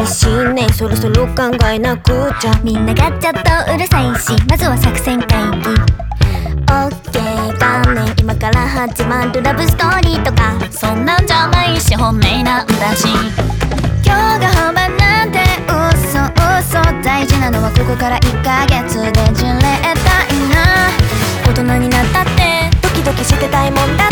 ろそろ考えなくちゃ。みんながちょっとうるさいし。まずは作戦会議。オッケー画面今から始まるラブストーリーとか。そんなんじゃないし本命なんだし。今日が本番なんて嘘嘘。大事なのはここから1ヶ月でじれたいな。大人になったって。ドキドキしてたいもんだ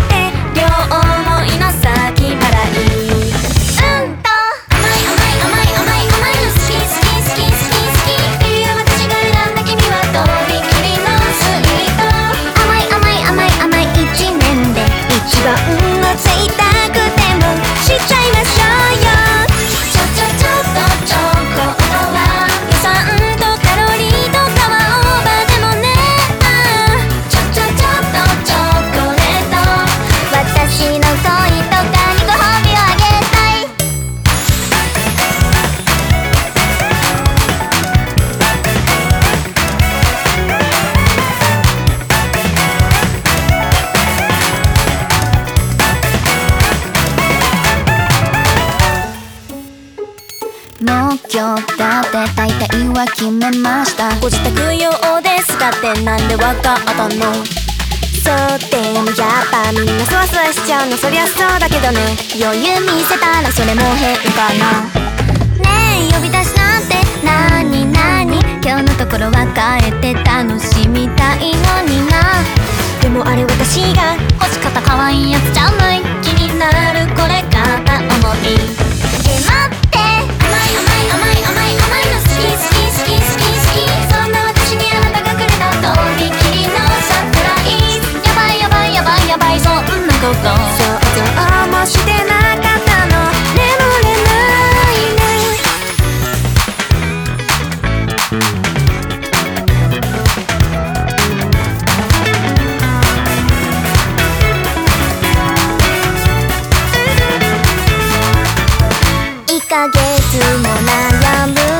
もう今日だって大体は決めました。ご自宅用ですだってなんでわかったの？そうでもやっぱみんなそわそわしちゃうのそりゃそうだけどね。余裕見せたらそれも変かな。ねえ呼び出しなんてなになに今日のところは帰って楽しみたいのにな。でもあれ私が干し方可愛いやつじゃない？気になるこれ片思いヶ月も悩む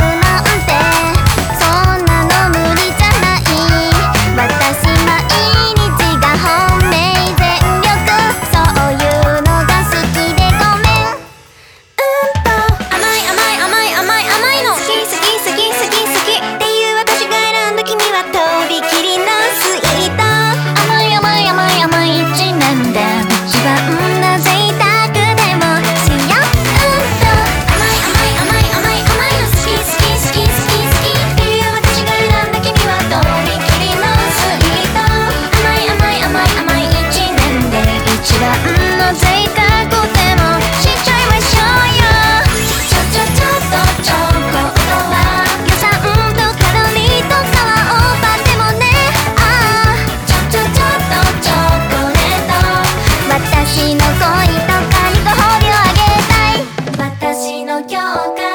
ょうか。